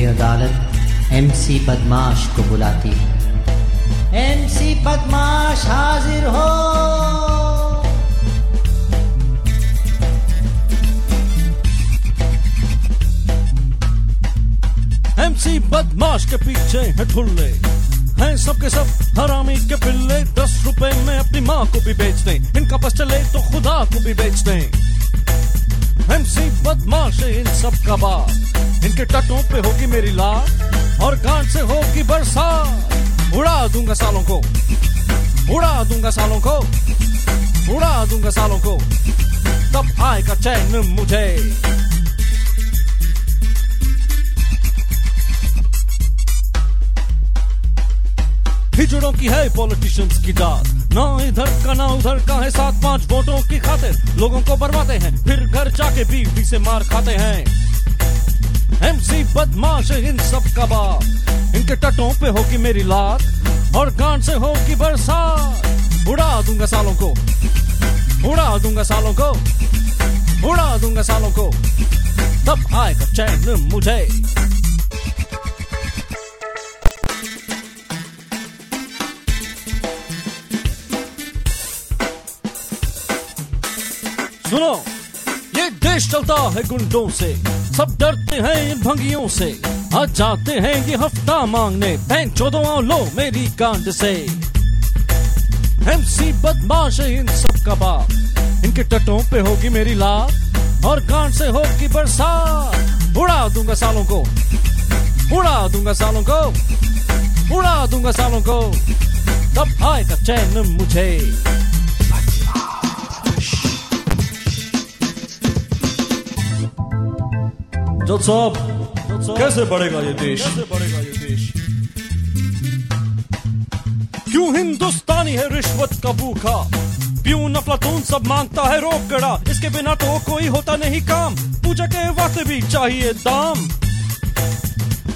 अदालत एमसी बदमाश को बुलाती है। एमसी बदमाश हाजिर हो। एमसी बदमाश के पीछे है ठुल्ले। हैं सबके सब हरामी के पिल्ले। दस रुपए में अपनी माँ को भी बेच दें। इनका बस चले तो खुदा को भी बेच दें। एमसी बदमाश है इन सब का बाप। इनके टटों पे होगी मेरी लात और गांड से होगी बरसात। उड़ा दूँगा सालों को। उड़ा दूँगा सालों को। उड़ा दूँगा सालों को। तब आएगा चैन मुझे। हिजड़ों की है पॉलिटिशियंस की जात ना इधर का, ना उधर का है, सात पाँच वोटों की खातिर लोगों को बरवाते हैं, फिर घर जाके बीवी से मार खाते हैं। एमसी बदमाश इन सब का बाप। इनके टटों पे होगी मेरी लात, और गांड से होगी बरसात। उड़ा दूँगा सालों को, उड़ा दूँगा सालों को, उड़ा दूँगा सालों को। तब आएगा चैन मुझे। सुनो। ये देश चलता है गुंडों से, सब डरते हैं इन भंगियों से। आज जाते हैं ये हफ़्ता मांगने बैंक चौदह लो मेरी कांड से। एमसी बदमाश है इन सब का बाप, इनके टटों पे होगी मेरी लाभ और कांड से होगी बरसात। उड़ा दूँगा सालों को, उड़ा दूँगा सालों को, उड़ा दूँगा सालों को, तब आएगा चैन मुझे। जज साहब कैसे बढ़ेगा ये देश कैसे बढ़ेगा ये देश क्यों हिंदुस्तानी है रिश्वत का भूखा प्यून अफलातून सब माँगता है रोक गड़ा इसके बिना तो कोई होता नहीं काम पूजा के वक्त भी चाहिए दाम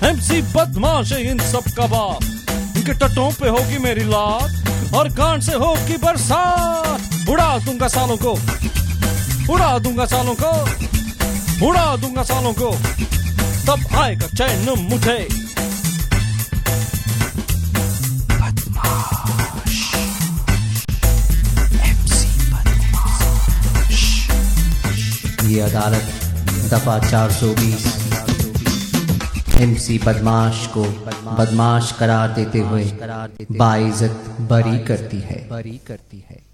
एमसी बदमाश है इन सब का बाप इनके टटों पे होगी मेरी लात और गांड से होगी बरसात उड़ा दूँगा सालों को उड़ा दूँगा सालों को उड़ा दूँगा सालों को। तब आएगा चैन मुझे। ये अदालत दफ़ा 420 एमसी बदमाश को बदमाश करार देते हुए बाइज्जत बरी करती है। बरी करती है।